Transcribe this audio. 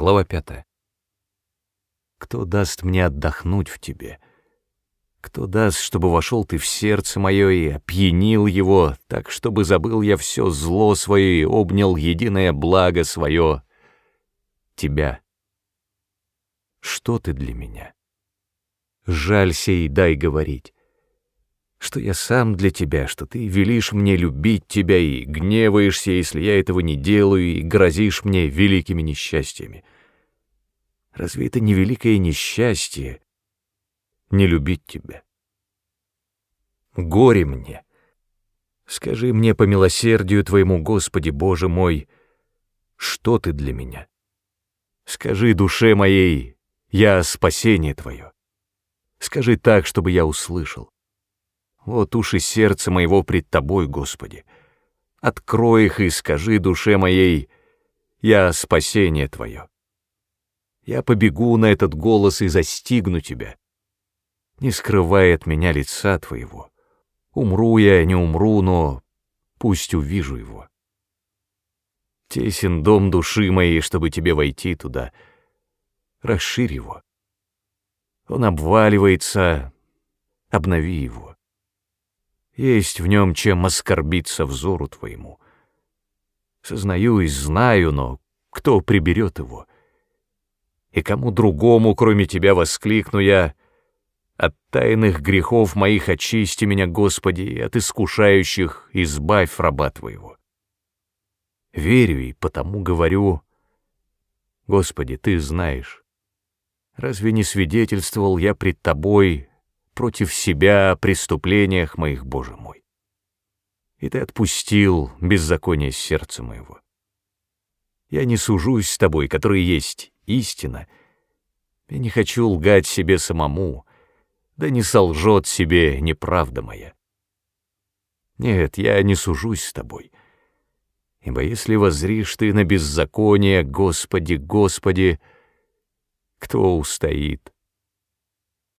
Глава пятая. Кто даст мне отдохнуть в тебе? Кто даст, чтобы вошел ты в сердце мое и опьянил его, так, чтобы забыл я все зло свое и обнял единое благо свое, тебя? Что ты для меня? Жалься и дай говорить что я сам для тебя, что ты велишь мне любить тебя и гневаешься, если я этого не делаю, и грозишь мне великими несчастьями. Разве это не великое несчастье не любить тебя? Горе мне! Скажи мне по милосердию Твоему, Господи, Боже мой, что Ты для меня? Скажи душе моей, я спасение Твое. Скажи так, чтобы я услышал. Вот уши сердца моего пред Тобой, Господи. Открой их и скажи душе моей, я спасение Твое. Я побегу на этот голос и застигну Тебя. Не скрывай от меня лица Твоего. Умру я, не умру, но пусть увижу его. Тесен дом души моей, чтобы тебе войти туда. Расширь его. Он обваливается, обнови его. Есть в нем чем оскорбиться взору твоему. Сознаю и знаю, но кто приберет его? И кому другому, кроме тебя, воскликну я, от тайных грехов моих очисти меня, Господи, и от искушающих избавь раба Твоего. Верю и потому говорю, Господи, Ты знаешь, разве не свидетельствовал я пред Тобой против себя о преступлениях моих, Боже мой. И ты отпустил беззаконие сердца моего. Я не сужусь с тобой, который есть истина. Я не хочу лгать себе самому, да не солжет себе неправда моя. Нет, я не сужусь с тобой. Ибо если возришь ты на беззаконие, Господи, Господи, кто устоит?